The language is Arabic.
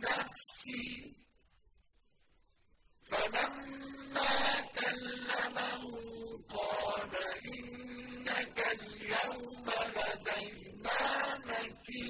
بنفسي فلما كلمه قال إنك اليوم لدينا مكين.